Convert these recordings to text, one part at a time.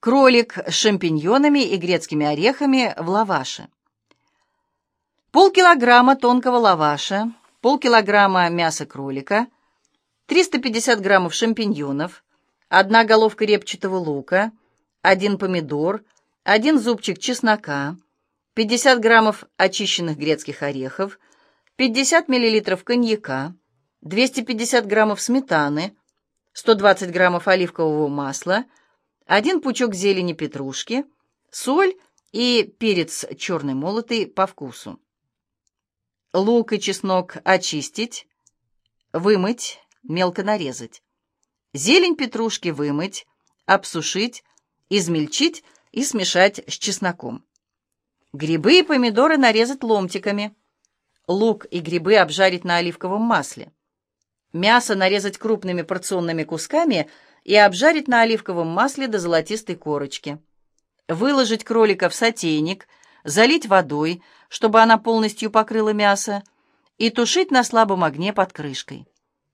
Кролик с шампиньонами и грецкими орехами в лаваше. Полкилограмма тонкого лаваша, полкилограмма мяса кролика, 350 граммов шампиньонов, одна головка репчатого лука, один помидор, один зубчик чеснока, 50 граммов очищенных грецких орехов, 50 миллилитров коньяка, 250 граммов сметаны, 120 граммов оливкового масла, один пучок зелени петрушки, соль и перец черный молотый по вкусу. Лук и чеснок очистить, вымыть, мелко нарезать. Зелень петрушки вымыть, обсушить, измельчить и смешать с чесноком. Грибы и помидоры нарезать ломтиками. Лук и грибы обжарить на оливковом масле. Мясо нарезать крупными порционными кусками – и обжарить на оливковом масле до золотистой корочки. Выложить кролика в сотейник, залить водой, чтобы она полностью покрыла мясо, и тушить на слабом огне под крышкой.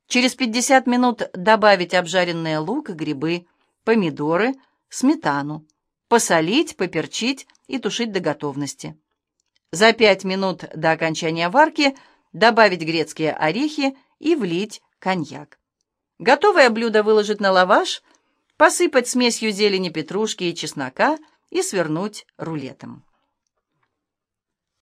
Через 50 минут добавить обжаренные лук грибы, помидоры, сметану, посолить, поперчить и тушить до готовности. За 5 минут до окончания варки добавить грецкие орехи и влить коньяк. Готовое блюдо выложить на лаваш, посыпать смесью зелени петрушки и чеснока и свернуть рулетом.